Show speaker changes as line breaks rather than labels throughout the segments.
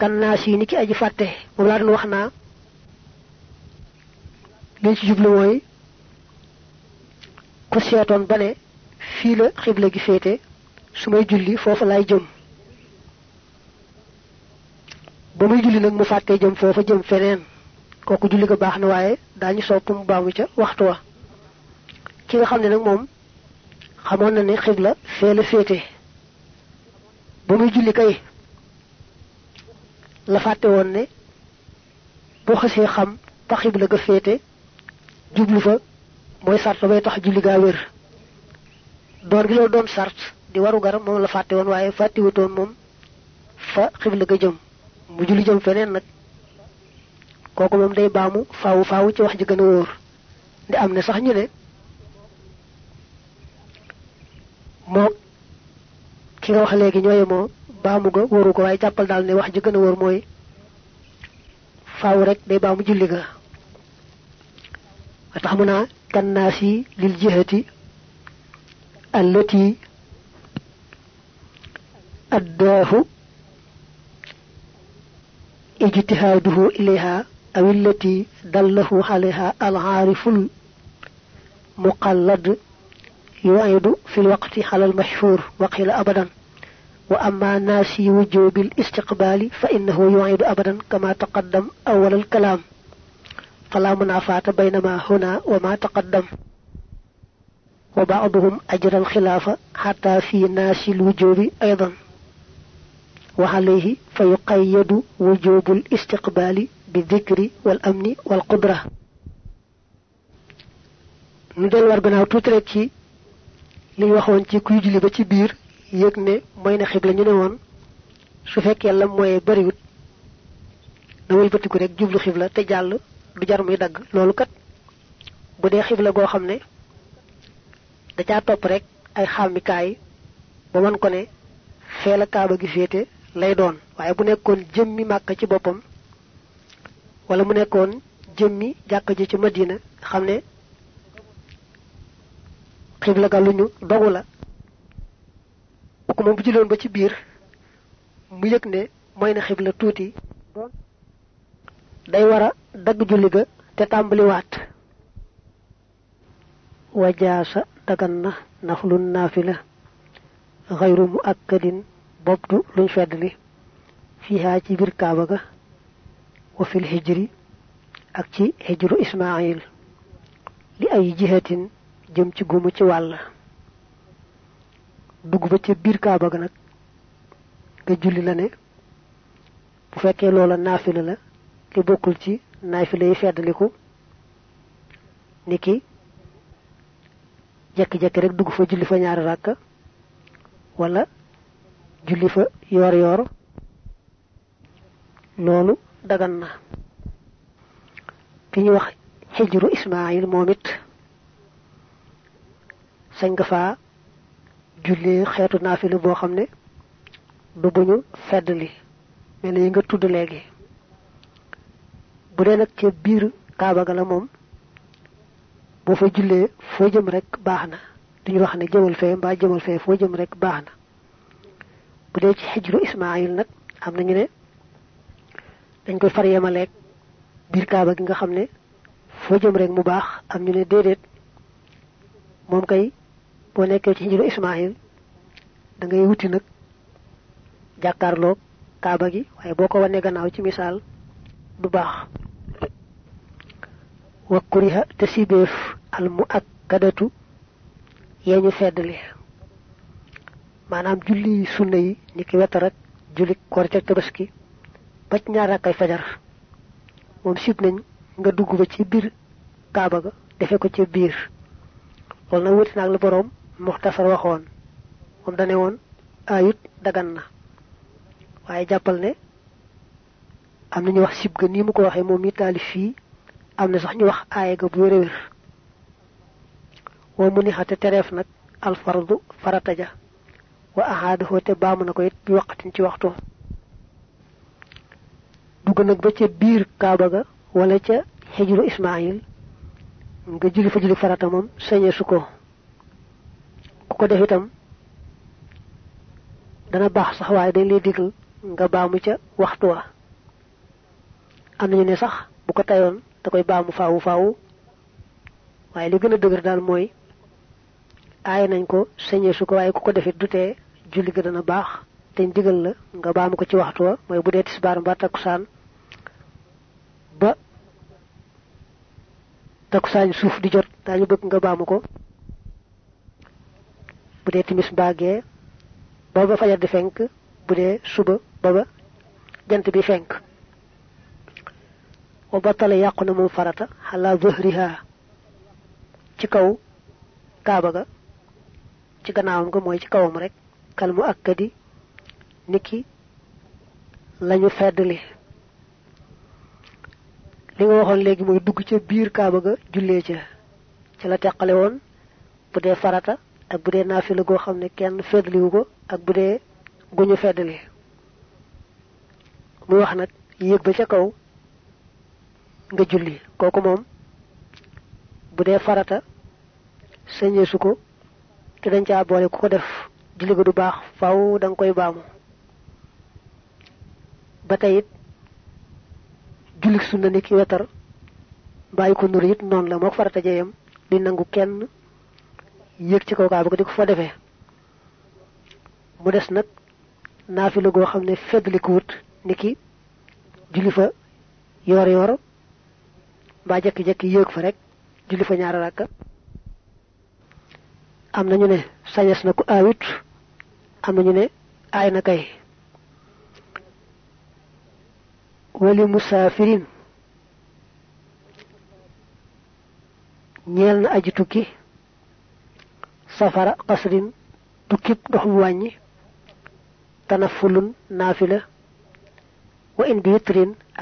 kan naa si ni ki aji fàtte. Moom laa doon wax naa. Liñ ci jublu mooy ku seetoon ba ne fii la xibla gi féete su julli foofa laay jëm. Ba muy julli nag mu fàttee jëm foofa jëm feneen. Kooku julli ga baax na waaye daañu baamu ca waxtu wa. Ki nga xam ne nag moom xamoon xibla la muy julli kay la fàtte woon ne boo xasee xam fa xibla ga féete jublu fa mooy sart bay tax julli gaa wér. Doon gi loolu doon sart di waru garam moom la fàtte woon waaye moom fa xibla ga jëm. Mu julli jëm feneen nag. Kooku moom day baamu faawu faawu ci wax ji gën a wóor. Ndi am ne sax ñu ne ki nga wax léegi ñooye baamu ga wóoru ko waaye jàppal daal ne wax ji gën a wóor mooy faawu rek day baamu julli ga wa tax mu naa kannaasi lil jihati allati addaahu ijtihaaduhu ilayha aw allati dallahu alayha alcaariful muqallad yucidu fi lwaqti ala almashhur wa qila abadan وأما ناسي وجوب الاستقبال فإنه يعيد أبدا كما تقدم أول الكلام. فلا منافاة بينما هنا وما تقدم. وبعضهم أجر الخلافة حتى في ناسي الوجوب أيضا. وعليه فيقيد وجوب الاستقبال بالذكر والأمن والقدرة. ندل وربنا war ليوخون تيكو rek بير yëg ne mooy na xibla ñu ne woon su fekkee la mooyee bariwut na wëlbatiku rek jublu xibla te jàll du jar muy dagg. Loolu kat bu dee xibla goo xam ne da caa topp rek ay xàmmikaay ba man ko ne fee la kaaba gi féete lay doon. Waaye bu nekkoon jëmmi màkk ci boppam wala mu nekkoon jëmmi jàkk ji ci madina xam ne xibla ga lu ñu dogu la. Ko moom bu jëloon ba ci biir mu yëg ne mooy na xibla tuuti day war a dagg julli ga te tàmbaliwaat wajaasa dagan na naflun naafila xayru mu akkadin bobtu luñ feddli fiihaa ci biir kaaba ga wa fil hijri ak ci hijru ismail li ay jihatin jëm ci gumu ci wàll dugg ba ca biir kaaba ga nag nga julli la ne bu fekkee loola naafila la li bokkul ci naafila yi feddaliku niki jekki-jekki rek dugg fa julli fa ñaari ràkka wala julli fa yoor yoor loolu dagan na. Fi ñu wax xijru ismail moom it sañ nga faa julli xeetu naafila boo xam ne du buñu feddali. Mel yi nga tudd léegi. Bu dee nag ca biir kaaba ga la moom boo fa jullee foo jëm rek baax na. Duñu wax ne jëmal fee mbaa jëmal fee foo jëm rek baax na. Bu dee ci xijru ismail nag am nañu ne dañ koy far yemaleeg biir kaaba gi nga xam ne jëm rek mu baax. Am ñu ne déedéet moom kay boo nekkee ci xijru ismail da ngay wuti nag jàkkaarloog kaaba gi waaye boo ko wanee gannaaw ci misaal du baax. Wa kuriha te al mu akkadatu yee ñu feddali maanaam julli sunna yi ni ki wetar ak julli ak tabaski ba ci ñaar fajar moom sib nañ nga dugg ba ci biir kaaba ga defe ko ci biir. Loolu nag wuti la boroom muxtasar waxoon. Moom dane woon ayut dagan na. Waaye jàppal ne am na ñu wax sib ga nii mu ko waxee moom fii am sax ñu wax aaya ga bu wér a wér. Woo mu ni tereef nag alfardu farata ja wa ahaadahoo te baamu na ko it bi waqatin ci waxtu dugg nag ba ca biir kaaba ga wala ca xijru ismail nga julli fa julli farata moom sañee su ko. ku ko def itam dana baax sax waaye dañ lay digal nga baamu ca waxtu wa. Am nañu ne sax bu ko tayoon da koy baamu faawu faawu waaye li gën a dëgër daal mooy aay nañ ko sañee su ko waaye ku ko defit du julli ga dana baax. Te digal la nga baamu ko ci waxtu wa mooy bu dee tisbaar mbaa takkusaan ba takkusaan suuf di jot daañu bëgg nga baamu ko bu dee timis mbaagee ba ba fajar di fenk bu dee suba ba ba jant bi fenk. Wa yàqu na farata xalaa zahriha ci kaw kaaba ga ci gannaawam ga mooy ci kawam rek kal mu akkadi niki lañu feddli li nga waxoon léegi mooy dugg ca biir kaaba ga jullee ca ci la teqale woon bu dee farata ak bu dee naafila goo xam ne kenn feddliwu ko ak bu dee guñu feddli. Muy wax nag yéeg ba ca kaw nga julli. Kooku moom bu dee farata sañeesu ko te dañ caa boole ku ko def julli ga du baax faw da koy baamu. Ba tey it jullik sunna ni ki wetar bàyyi ko nur it noonu la moo farata jeyam di nangu kenn yéeg ci kaw kaa ba ko di ko fa defee. Mu des nag naafila goo xam ne feddli ko wut ni ki julli fa yor yor mbaa jekki-jekki yéeg fa rek julli fa ñaari rakka. Am nañu ne sañes na aawit am ne aay na kay. Wali musaafirin ñeel na aji tukki safara qasrin tukkib dox bu wàññi tanafulun naafila wa in bi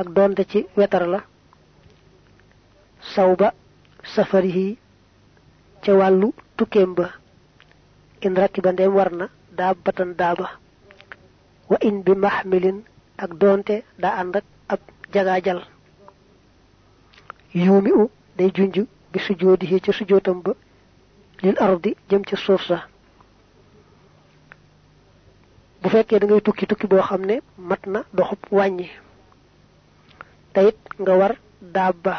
ak doonte ci wetar la sawba safarihi ca wàllu tukkeem ba in rakkiba ndeem war na daabatan daaba wa in bi maxmilin ak doonte daa ànd ak ab jagaajal. Yuumi u day junj bi sujjoodihi ca ba lil ardi jëm ca suuf sa. Bu fekkee da ngay tukki tukki boo xam ne mat na doxub wàññi. Te it nga war daaba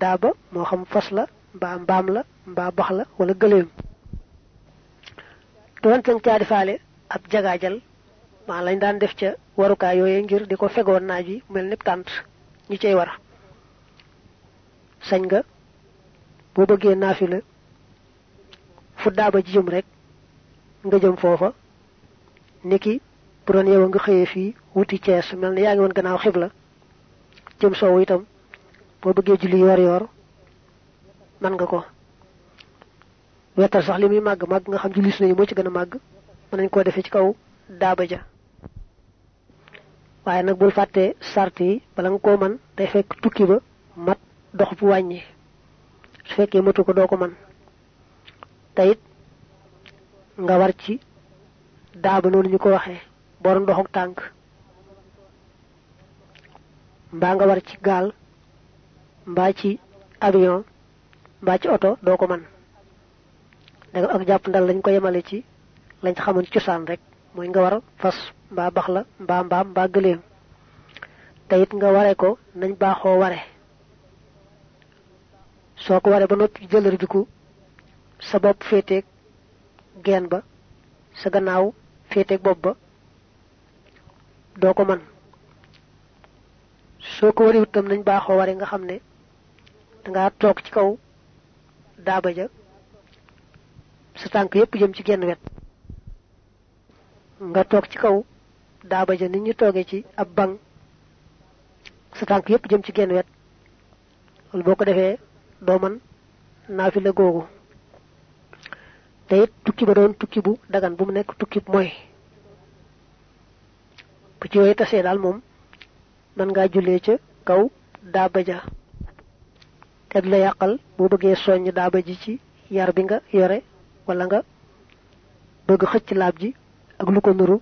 daaba moo xam fas la mbaa mbaam la mbaa bax la wala gëléem. Doonte nga caa ab jagaajal. Maa lañ daan def ca warukaay yooye ngir di ko fegoon naaj yi mel ni tànt. Ñi cay war. Sañ nga. Boo bëggee fu daaba ji jëm rek nga jëm foofa. Niki bu yow nga xëyee fii wuti cees mel ni yaa ngi woon gannaaw xibla jëm soowu itam boo bëggee julli yor yor man nga ko. Wetal sax li muy màgg màgg nga xam julli su ne moo ci gën a màgg nañ koo defee ci kaw daaba ja. Waaye nag bul fàtte sart yi bala nga koo man day fekk tukki ba mat dox bu wàññi. Su fekkee matu ko doo ko man te it nga war ci daaba noonu ñu ko waxee borom doxuk tànk. Mbaa nga war ci gaal mbaa ci avion mbaa ci oto doo ko man. Daga ak jàpp ndal lañ ko yemale ci lañ xamoon cosaan rek mooy nga war fas mbaa bax la mbaa mbaa gëléem. Te it nga ware ko nañ baaxoo ware soo ko waree ba noppi jëlër biku sa bopp féeteeg geen ba sa gannaaw féeteeg bopp ba doo ko man. Soo ko wariwut tam nañ baaxoo ware nga xam ne dangaa toog ci kaw daaba ja sa tànk yépp jëm ci genn wet. Nga toog ci kaw daaba ja nit ñu toogee ci ab banc sa tànk yépp jëm ci genn wet. Loolu boo ko defee doo man naafila googu te tukki ba doon tukki bu dagan bu mu nekk tukki bu mooy. Bu ci yooyu tasee daal moom mën ngaa jullee ca kaw daaba ja. Te la yàqal boo bëggee soññ daaba ji ci yar bi nga yore wala nga bëgg xëcc laab ji ak lu ko nuru.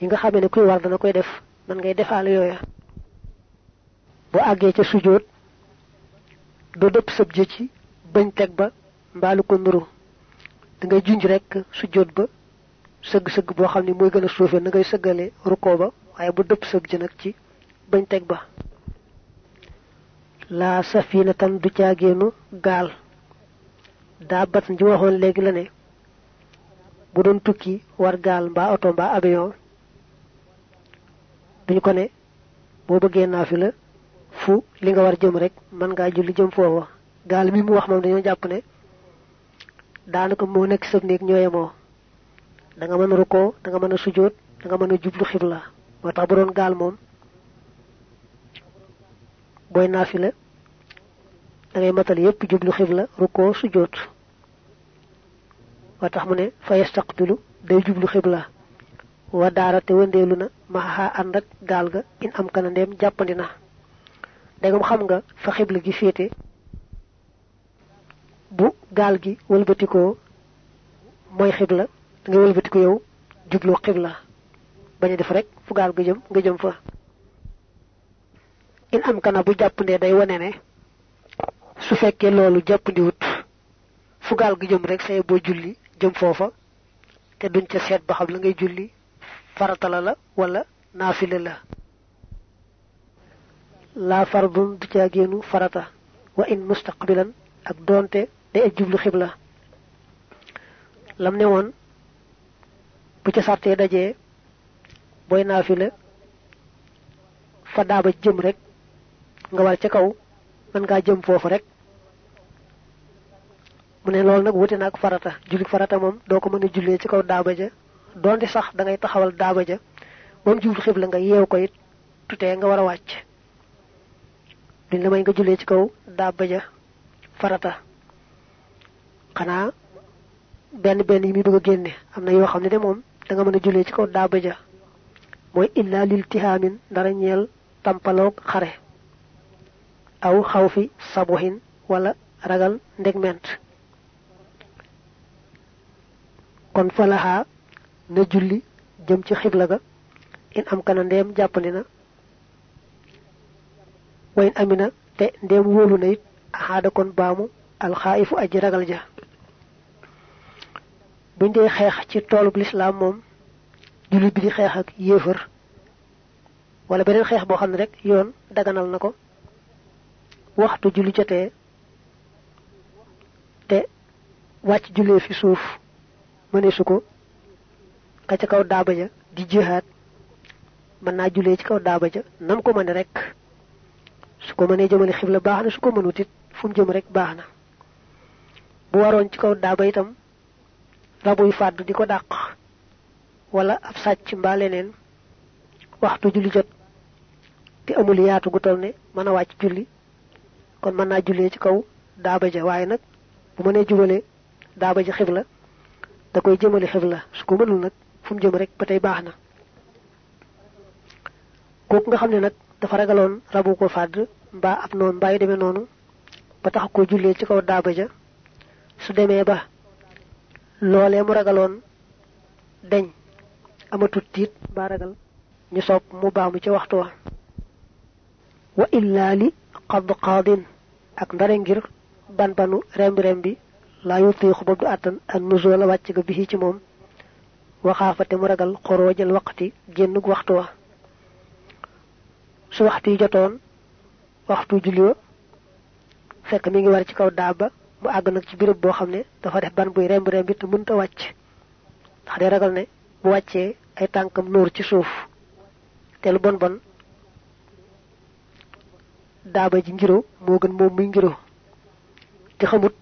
Yi nga xamee ne kuy war dana koy def man ngay defaale yooya. Boo àggee ca sujoot doo dëpp sëb jë ci bañ teg ba mbaa lu ko nuru da ngay junj rek sujoot ba sëgg sëgg boo xam ne mooy gën a na ngay sëggale rukkoo ba waaye bu dëpp sëgg ji nag ci bañ teg ba. Laa safina tan du caageenu gaal. Daa bat ji waxoon léegi la ne bu doon tukki war gaal mbaa oto mbaa avion. Duñ ko ne boo bëggee naafi la fu li nga war jëm rek mën ngaa julli jëm foofa. Gaal mi mu wax moom dañoo jàpp ne daanaka moo nekk sa ñooye moo da nga rukkoo da nga mën a sujjóot da nga mën jublu xibla. Moo tax bu doon gaal moom booy da ngay matal yépp jublu xibla rukkoo sujjóot moo tax mu ne fa yastaqbilu day jublu xibla. Wa daara te wëndeelu na maxaa ànd ak ga in am kana ndeem jàppandi na. Dégam xam nga fa gi bu gaal gi wëlbatikoo mooy xibla da ngay wëlbatiku yow jublu xibla. Bañ a def rek fu gaal ga jëm nga jëm fa. In am kana bu jàppandee day wane ne su fekkee loolu jàppandiwut fu gaal gi jëm rek say boo julli jëm foofa te duñ ca seet ba la ngay julli farata la la wala naafile la. Laa fardun du génnu farata. Wa in mustaqbilan ak doonte day aj jublu xibla. Lam ne woon bu ca sartee dajee booy naafile fa daaba jëm rek nga war ca kaw mën ngaa jëm foofu rek. Mu ne loolu nag wute naag farata. Julli farata moom doo ko mën a jullee ci kaw daaba ja. Donte sax da ngay taxawal daaba ja. Moom jublu xibla nga yeew ko it tutee nga war a wàcc. May nga jullee ci kaw daaba ja farata xanaa benn benn yi muy bëgg a génne. Am na yoo xam ne de moom da nga mën a ci kaw daaba ja. Mooy illa lil tihaamin dara ñeel tampaloog xare. Aw xaw fi sabuhin wala ragal ndegment. Kon falaxaa na julli jëm ci xibla ga. In am kana ndeem jàppandi na. Wayn amina te ndeem wóolu na it axaada kon baamu alxaayifu aji ragal ja buñ dee xeex ci toolub lislaam moom jullit bi di xeex ak yéefar wala beneen xeex boo xam ne rek yoon daganal na ko. Waxtu julli jotee te wàcc jullee fi suuf mëneesu ko ka ca kaw daaba ja di jihaat mën naa jullee ci kaw daaba ja nam ko mëne rek. Su ko mënee jëmale xibla baax na su ko mënut it fu mu jëm rek baax na. Bu waroon ci kaw daaba itam rabuy fàdd di ko dàq. Wala ab sàcc mbaa leneen waxtu julli jot. Te amul yaatu gu toll ne mën a wàcc julli. Kon mën naa jullee ci kaw daaba ja. Waaye nag bu mënee jubale daaba ja xibla da koy jëmale xibla. Su ko mënul nag fu mu jëm rek ba tey baax na. Kooku nga xam ne nag dafa ragaloon rabu ko fàdd mbaa ab noonu mbaa yu demee noonu ba tax ko jullee ci kaw daaba ja. Su demee ba loolee mu ragaloon deñ amatut tiit mbaa ragal ñu sopp mu baamu ca waxtu wa. Wa illaa li xadd xaadin ak ndare ngir ban banu rembi rembi laa yutiixu ba du àttan ak nuzoo la wàcc ga bi ci moom. Waxaafate mu ragal xoroojal waqti génnug waxtu wa. Su waxtu jotoon waxtu julli wa fekk mi ngi war ci kaw daaba mu àgg nag ci béréb boo xam ne dafa def ban buy rembi rembi te mënta wàcc. Ndax day ragal ne bu wàccee ay tànkam nóor ci suuf. Te lu bon bon daaba ji ngiro moo gën moom muy ngiro te xamut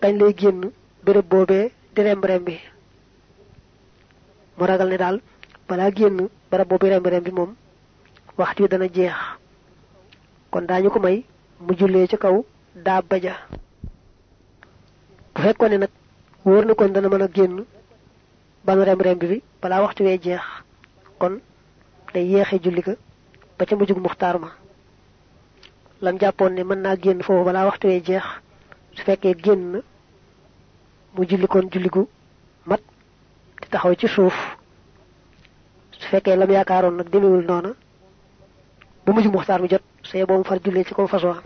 kañ lay génn béréb boobee di remb rembi. Mu ragal ne daal balaa génn barab boobu remb rembi moom waxtu dana jeex. Kon daañu ko may mu jullee ci kaw daaba ja bu fekkoon ne nag wóor na kon dana mën a génn banu remb rembi bi balaa waxtu wee jeex. Kon day yeexe julli ka ba ca mujjug ma. Lam jàppoon ne mën naa génn foofu balaa waxtu wee jeex su fekkee génn na mu julli kon julli gu mat di taxaw ci suuf. Su fekkee lam yaakaaroon nag demewul noona ba mujj muxtaar mi jot say boobu far jullee ci façon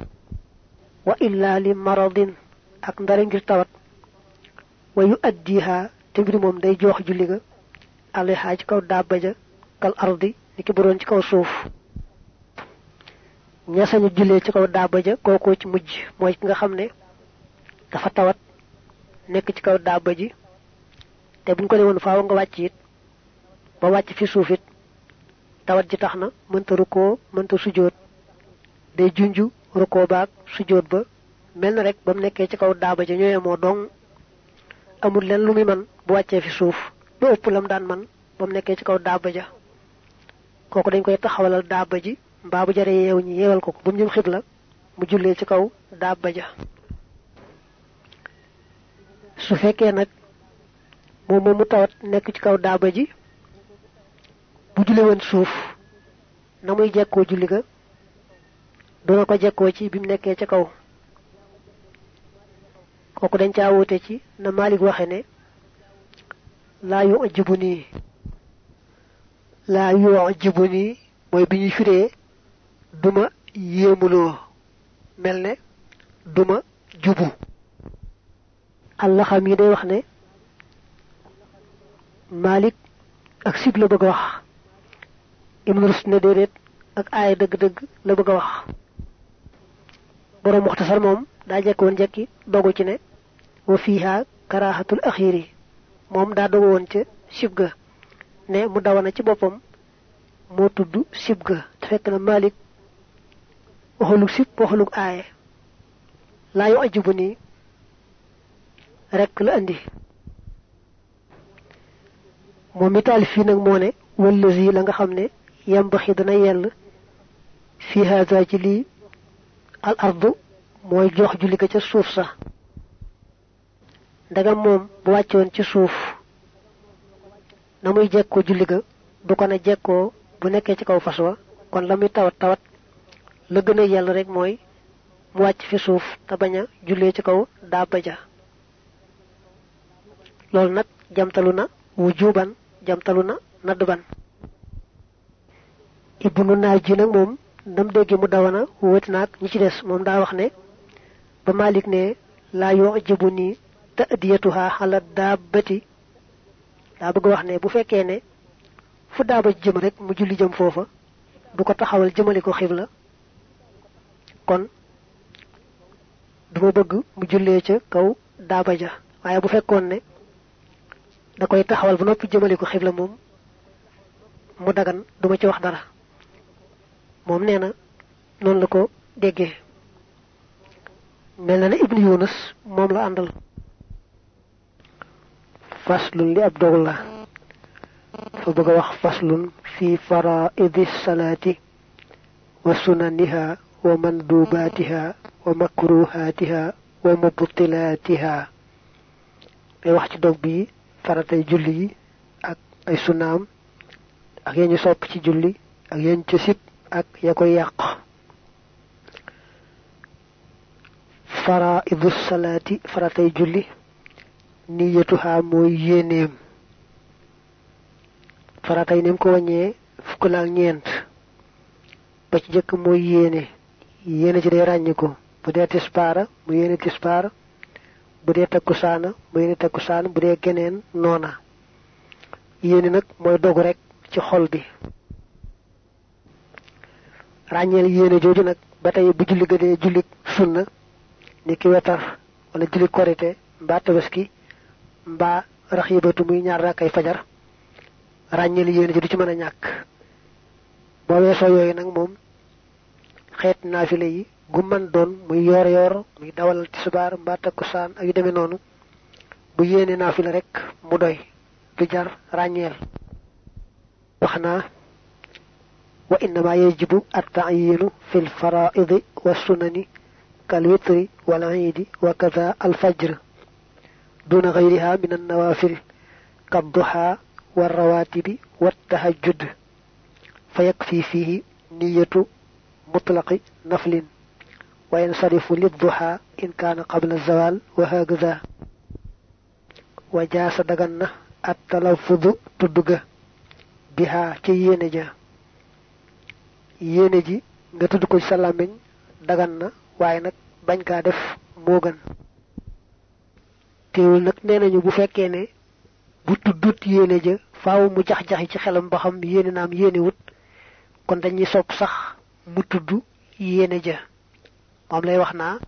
wa illa li maradin ak ndare ngir tawat wa yu addiha te mbir moom day joox julli ga alayha kaw dabba ja kal ardi niki bu doon ci kaw suuf. Ña sañu jullee ci kaw dabba ja ci mujj ki nga xam ne dafa tawat nekk ci kaw dabba ji te buñ ko ne faaw nga wàcc it ba fi tawat ji tax na mënta rukkoo mënta sujoot day junju rukkoo baag sujoot ba mel rek ba mu ci kaw daaba ja dong amul leen lu muy man bu wàccee fi suuf lu ëpp lam daan man ba mu nekkee ci kaw daaba ja kooku dañ koy taxawalal daaba ji mbaa bu jare yeew ñi yeewal ko ko ba mu jëm xibla mu jullee ci kaw daaba ja su fekkee nag moom moom mu tawat nekk ci kaw daaba ji bu julli woon suuf na muy jekkoo julli ga duna ko jekkoo ci bi mu nekkee ca kaw kooku dañ caa wute ci na Malik waxe ne laa yu ajibu nii laa yu ajibu nii mooy bi ñuy firee duma yéemuloo mel ne duma jubu. Allah xam yi day wax Malik ak sib la bëgg wax Ibn Rushd ne déedéet ak aaya dëgg-dëgg la bëgg wax. Borom muxtasar jekkoon jekki dogu ci ne wa fiha karahatul yi moom daa dogu woon ca sib ga. Ne mu dawana ci boppam moo tudd sib ga. Te fekk na malik waxalug sib waxalug aaye. Laa yu ajubu nii rek la andi. Moom mi taalif fii nag moo ne wallazi la nga xam ne yambaxi dana yell fi hada ci lii al ardu mooy jox julli ko ca suuf sa. Ndagam moom bu wàccoon ci suuf. na muy jekkoo julli ga du ko ne jekkoo bu ci kaw kon tawat tawat la gën a yell rek mooy mu wàcc fi suuf te bañ a ci kaw daaba ja. Loolu nag jamtalu na wujuban jamtalu na nadban. Ibnu naaji nag moom ndam dégge mu dawana ñi ci wax ne ba malik ne laa yoo ta'diyatuha ala daabati daa bëgg wax ne bu fekkee ne fu daaba jëm rek mu julli jëm foofa du ko taxawal jëmale ko xibla kon duma bëgg mu jullee ca kaw daaba ja. Waaye bu fekkoon ne da koy taxawal ba noppi jëmale ko xibla moom mu dagan duma ci wax dara. Moom nee na noonu la ko déggee. Mel na ne ibnu yunus moom la àndal faslun li ab dog la fa bëgg wax faslun fi faraidi salaati wa sunaniha wa mandubaatiha wa makruhaatiha wa mubtilaatiha. Day wax ci dog bi julli ak ay sunaam ak yañu sopp ci julli ak yañ ca sib ak ya koy yàq. Salaati faratay julli niyatuha mooy yéeneem. Faratay nim ko wàññee fukk la ñeent. Ba ci jëkk mooy yéene. Yéene ci day ràññi ko. Bu dee tispaara mu yéene tispaara bu dee takkusaana mu yéene takkusaan bu dee geneen noona. Yéene nag mooy dog rek ci xol bi ràññeel yéene jooju nag ba tey bu julli ga dee julli sunna ni ki wetar wala julli korite mbaa tabaski mbaa raxibatu muy ñaar rakkay fajar. Ràññeel yéene ji du ci mën a ñàkk. Boo weesoo yooyu nag moom xeet yi gu man doon muy yoor yoor muy dawal tisbaar mbaa takkusaan ak yu demee noonu bu yéene naafile rek mu doy du jar ràññeel. Wax wa innama yajibu at-ta'yinu fi al-fara'idi wa sunani kal witri wal iidi wa kaza al fajr duna ghayriha min an nawafil kad duha wa rawatibi wa tahajjud fa yakfi fihi niyatu mutlaqi naflin wa yansarifu lid-duha in kana qabla az-zawal wa hakaza wa jaasa daganna at-talaffudu tudduga biha ci yene ja yene ji nga tudd ko ci sa làmmiñ dagan na waaye nag bañ kaa def moo gën teewul nag nee nañu bu fekkee ne bu tuddut yéene ja faaw mu jax-jaxi ci xelam ba xam yéene naam yéene wut kon dañuy sopp sax mu tudd yéene ja moom lay wax naa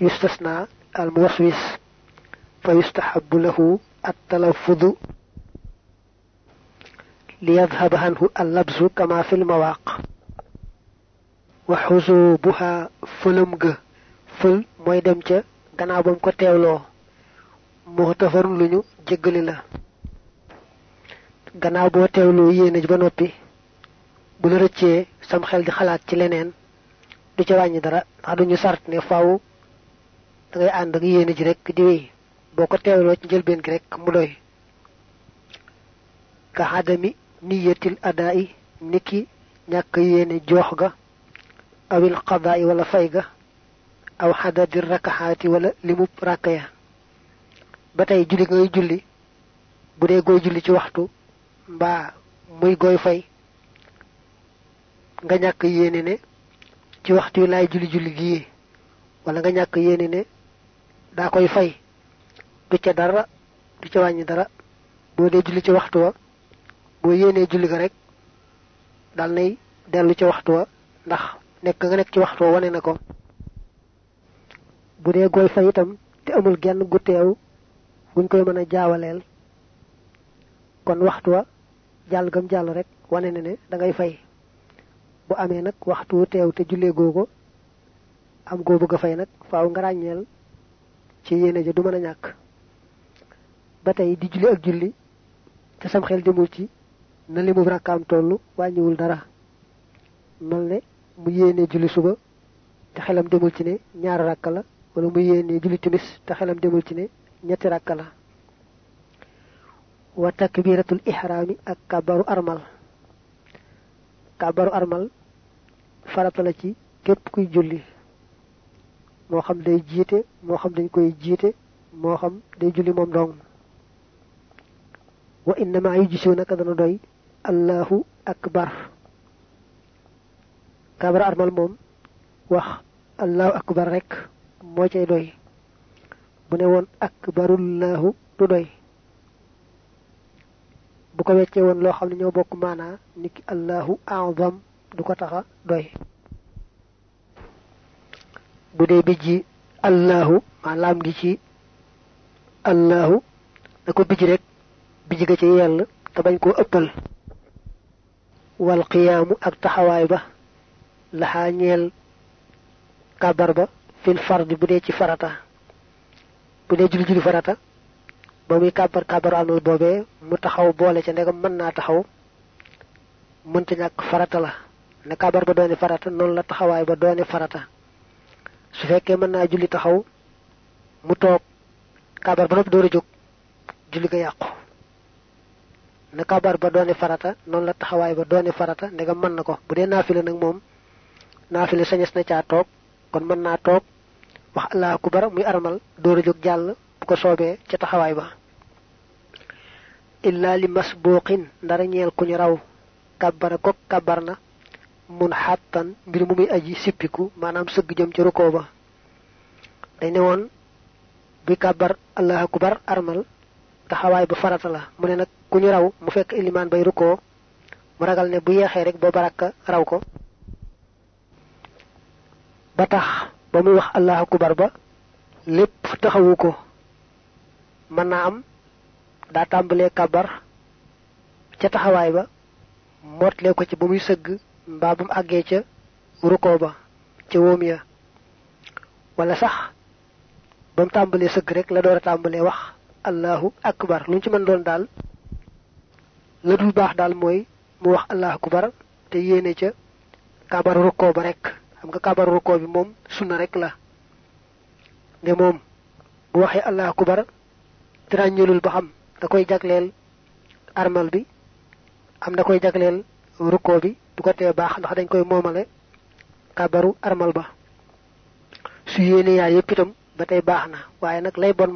yustasna al muwaswis fa yustahabu lahu at talaffudu ليذهب عنه اللبس كما في المواق فلمغ فل موي dem ca gannaaw bam ko teewloo moo tafarun luñu jéggali la. Gannaaw boo teewloo yéene ba noppi bu la rëccee sam xel di xalaat ci leneen du dara ndax duñu sart ne faaw da ngay ànd ak yéene ji rek di wéy. Boo ko ci njëlbeen gi rek mu doy. Ka xadami niyatil adaa'i niki ñàkk yéene joox ga awil wala ga aw xadadir rakaxaati wala limub rakka ya. Ba tey julli ngay julli bu dee gooy julli ci waxtu mbaa muy gooy fay nga ñàkk yéene ne ci waxtu yi laay julli julli gii wala nga ñàkk yéene ne daa koy fay du ca dara du ca wàññi dara. Boo dee julli ci waxtu wa boo yéenee julli ga rek dal nay dellu ci waxtu wa ndax nga ci waxtu wa wane na ko bu dee fay itam te amul genn gu teew buñ koy mën a jaawaleel. kon waxtu wa jàll gam rek wane na ne da ngay fay. bu amee nag waxtu teew te jullee googu am goo bëgg fay nag faaw nga ràññeel ci yéene ja du mën a ñàkk. ba tey di julli ak julli te sam xel demul ci na limu rakkaam tollu wàññiwul dara. mel ne mu yéene julli suba te xelam demul ci ne ñaar rakka la wala mu yéene julli timis te xelam demul ci ne ñetti rakka la. Wa takbiratul ihrami ak kabaru armal. Kabaru armal farata la ci képp kuy julli. Moo xam day jiite moo xam dañ koy jiite moo xam day julli moom dong. Wa innama yujisiw naka dana doy allahu akbar. Kabar armal moom wax allahu akbar rek moo cay doy. bu ne woon akbarullahu du doy. bu ko weccee woon loo xam ne ñoo bokk maanaa niki allahu azam du ko taxa doy. bu dee bijji allahu maanaam gi ci allahu da ko bijji rek bijji ga ci yell te bañ koo ëppal. wal qiyaamu ak taxawaay ba laxaa ñeel kabar ba fil fardi bu dee ci farata bu dee julli julli farata ba muy kabar kabaru amal boobee mu taxaw boole ca ndegam mën naa taxaw mënta ñàkk farata la. Ne kabar ba doone farata noonu la taxawaay ba doone farata. Su fekkee mën naa julli taxaw mu toog kabar ba noppi door jóg julli ga yàqu. Na kabar ba doone farata noonu la taxawaay ba doone farata ndegam mën na ko. Bu dee naafila nag moom naafila sañes na caa toog kon mën naa toog wax allahu akbar muy armal door a jóg jàll bu ko ca taxawaay ba. Illa li masbuqin ndara ñeel ku ñu raw. Kabara ko kabar na mun xàttan mbir mu muy aji sippiku maanaam sëgg jëm ci rukkoo ba. Dañ ne bi kabar allahu akbar armal taxawaay ba farata la. Mu ne nag ku ñu raw mu fekk ilimaan bay rukkoo mu ragal ne bu yeexee rek boo baraka raw ko. Ba ba muy wax allahu akbar ba lépp taxawu ko. Mën am kabar ca taxawaay ba mootlee ko ci ba muy sëgg mbaa ba mu àggee ca rukkoo ba ca wóom ya. Wala sax rek la wax allahu akbar. Lu ci mën doon daal la dul baax daal mu wax allahu akbar te yéene ca kabar rukkoo ba rek xam nga kabar rukkoo bi moom sunna rek la. Ne moom bu akbar te ràññeelul ba xam da koy jagleel armal bi am da koy jagleel rukkoo bi du ko tee baax ndax dañ koy kabaru armal ba. Su yéene yaay yépp itam ba tey baax na waaye nag lay bon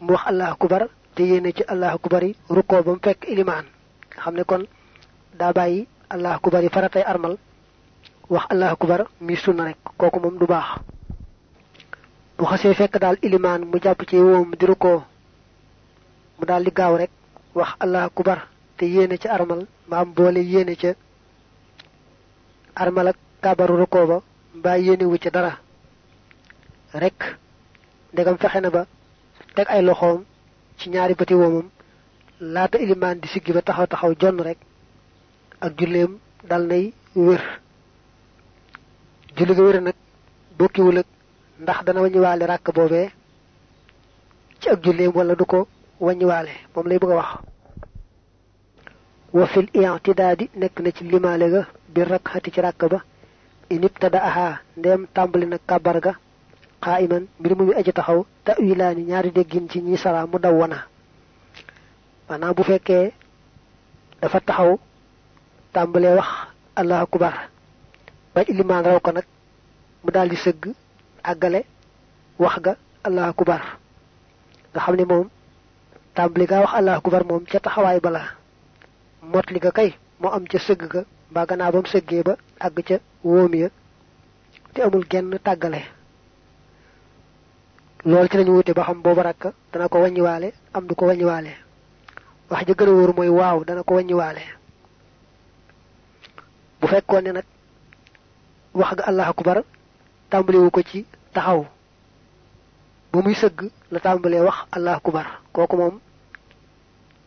mu wax allahu akbar te yéene ci allahu akbar yi rukkoo ba mu fekk ilimaan. Xam kon daa bàyyi allahu akbar yi faratay armal wax allahu akbar mi sunna rek kooku moom du baax. Bu xasee fekk daal ilimaan mu jàpp ci woom di rukkoo mu daal di gaaw rek wax allah akbar te yéene ca armal maam boole yéene ca armal ak kabaru ruko ba mbaa yéene wu ca dara. Rek ndegam fexe na ba teg ay loxoom ci ñaari bëti woomam laata ilimaan di siggi ba taxaw taxaw jonn rek ak julleem dal nay wér julli ga wér nag bokkiwul ak ndax dana waññiwaale ràkk boobee ci ak julleem wala du ko waññiwaale moom lay bëgg a wax. Wa fil i'tidaadi nekk na ci limaale ga bi rakxati ci ràkk ba in ibtada'aha ndem tàmbali na kàbbar ga qa'iman mbir mu aji taxaw ta'wilaani ñaari déggin ci ñi sara mu daw wana. Maanaam bu fekkee dafa taxaw tàmbalee wax allahu akbar ba ilimaan raw ko nag mu daal di sëgg àggale wax ga allahu akbar. Nga xam ne moom tàmbali gaa wax allahu akbar moom ca taxawaay bala. Motli ga kay moo am ca sëgg ga ba mu sëggee ba àgg ca wóom ya te amul genn tàggale. Loolu ci lañu wute ba xam boobu rakk dana ko wàññiwaale am du ko wàññiwaale. Wax ja gën a wóor mooy waaw dana ko wàññiwaale. Bu fekkoon ne nag wax ga allah akbar tàmbaliwu ko ci taxaw. Ba muy sëgg la tàmbalee wax allah akbar. Kooku moom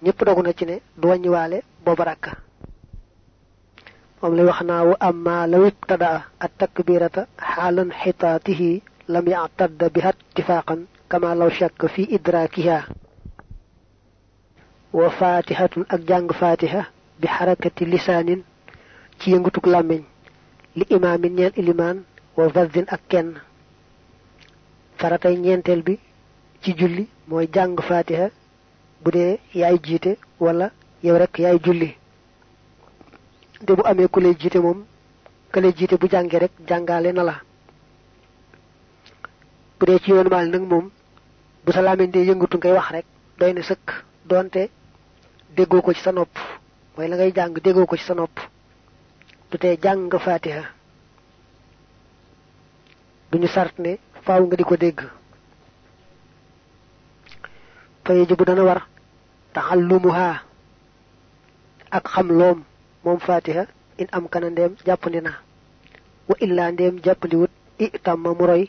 ñëpp dogu na ci ne du wàññiwaale booba rakk moom lay wax naa wa amma law ibtadaa at takbirata xaalan xitaatihi lam biha ittifaqan kama law shakka fi idrakiha wa fatihatun ak jàng fatiha bi xarakati lisaanin ci li imaamin ñeel ilimaan wa vazin ak kenn. Faratay ñeenteel bi ci julli mooy jàng fatiha bu dee yaay jiite wala yow rek yaay julli. De bu amee ku lay jiite moom ka lay jiite bu jàngee rek jàngaale na la. Bu dee ci yoonu maal nag moom bu sa dee yëngatu ngay wax rek doy na sëkk doonte déggoo ko ci sa nopp mooy la ngay jàng déggoo ko ci sa nopp du tee jàng nga fatiha. Duñu sart ne faaw nga di ko dégg. Fa dana war taxallumuha ak xam loom moom fatiha in am kana ndeem jàppandi na. Wa illa ndeem jàppandiwut itam ma mu roy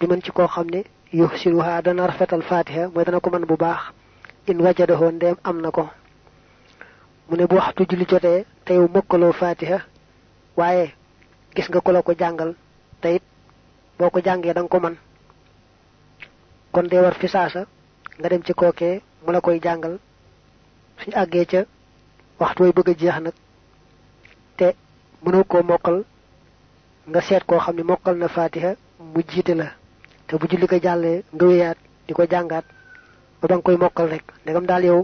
di mën ci koo xam ne yuhsinuha dana rafetal fatiha mooy dana ko mën bu baax. In wajadahoo ndeem am na ko. Mu ne bu waxtu julli jotee mokkaloo fatiha waaye gis nga ko la ko jàngal te it boo ko jàngee da nga ko man. Kon dee war fi nga dem ci kookee mu la koy jàngal. Suñu àggee ca waxtu way bëgg a jeex nag te mënoo koo mokkal nga seet koo xam ne na fatiha mu jiite la. Te bu julli ko jàllee nga wéyaat di ko jàngaat ba ba nga koy mokkal rek. Ndegam daal yow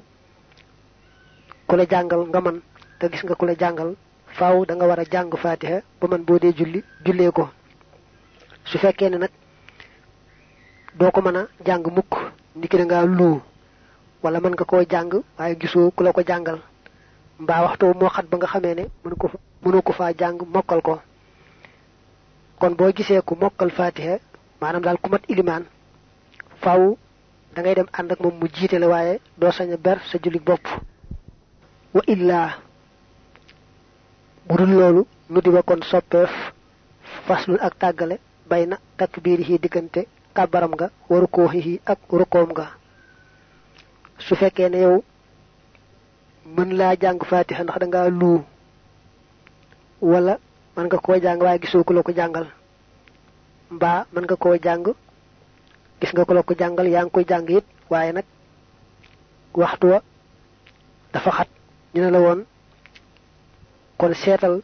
ku la jàngal nga man te gis nga ku la jàngal faaw da nga war a jàng fatiha ba man boo dee julli jullee ko. Su fekkee ne nag doo ko mën a jàng mukk ndiki da ngaa luu wala mën nga koo jàng waaye gisoo ku la ko jàngal. Mbaa waxtu moo xat ba nga xamee ne mënu ko mënu ko faa mokkal ko. Kon boo gisee ku mokkal fatiha maanaam daal ku mat ilimaan faaw da ngay dem ànd ak moom mu jiite la waaye doo sañ ber sa julli bopp. Wa illaa bu dul loolu nu di kon soppeef faslul ak tàggale bay na takbiirihi diggante kàbbaram nga wa rukoohihi ak rukoom nga su fekkee ne yow mën laa jàng fatiha ndax da ngaa luu wala mën nga koo jàng waaye gisoo ku la ko jàngal mbaa mën nga koo jàng gis nga ko jàngal yaa ngi koy jàng it waxtu wa dafa xat ñu la woon kon seetal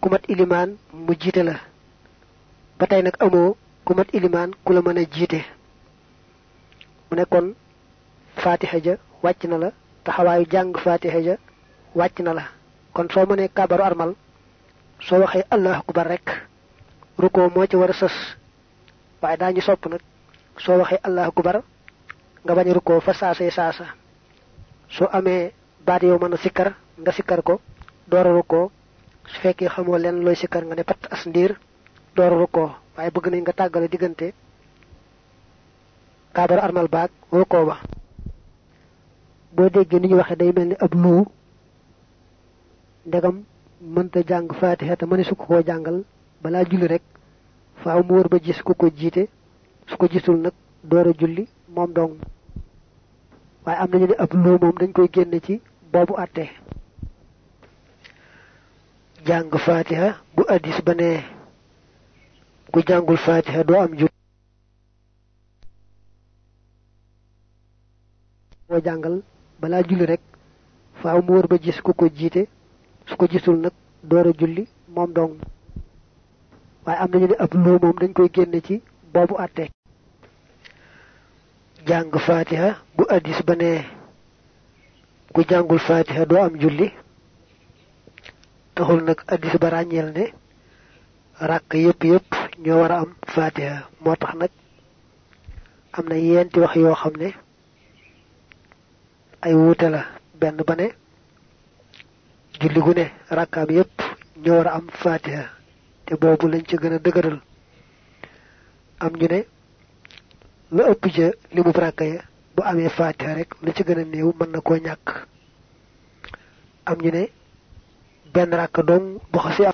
ku mat ilimaan mu jiite la. Ba tey nag amoo ku mat ilimaan ku la mën a mu kon fatiha ja wàcc na la taxawaayu jàng fatiha ja wàcc na la. Kon kaabaru armal soo waxee allahu akbar rek ruko moo ci war a sës. Waaye daañu sopp nag akbar nga bañ ruko fa saasay saasa. Soo amee baat yow mën sikkar nga sikkar ko door ruko. Su fekkee xamoo leen looy sikkar nga ne pat as ndiir door ruko. Waaye bëgg nañ nga tàggale diggante kaabaru armal baag ruko ba. Boo déggee ni ñu waxe day mel ni ab luu. Ndegam mënta jàng fatiha te mëne su ko koo jàngal. Balaa julli rek faaw mu wër ba gis ku ko jiite. Su ko gisul nag door a julli moom dong. Waaye am nañu ne ab luu moom dañ koy génne ci boobu àtte jàng fatiha bu addis ba ne ku jàngul fatiha doo am julli koo jàngal balaa julli rek faaw mu wër ba gis ku ko jiite su ko gisul nag door a julli moom dong. Waaye am nañu ab luu moom dañ koy génne ci boobu àtte jàng fatiha bu addis ba ne ku jàngul fatiha doo am julli taxul nag addis ba ne ràkk yépp yépp ñoo war a am fatiha. Moo tax nag am na yenti wax yoo xam ne ay wuute la. Benn ba ne julli gu ne rakkaam yépp ñoo war a am fatiha. Te boobu lañ ci gën a dëgëral. Am ñu ne la ëpp ca li mu rakka ya bu amee fatiha rek la ci gën a néew mën na koo ñàkk. Am ñu ne benn rakk dong bu xasee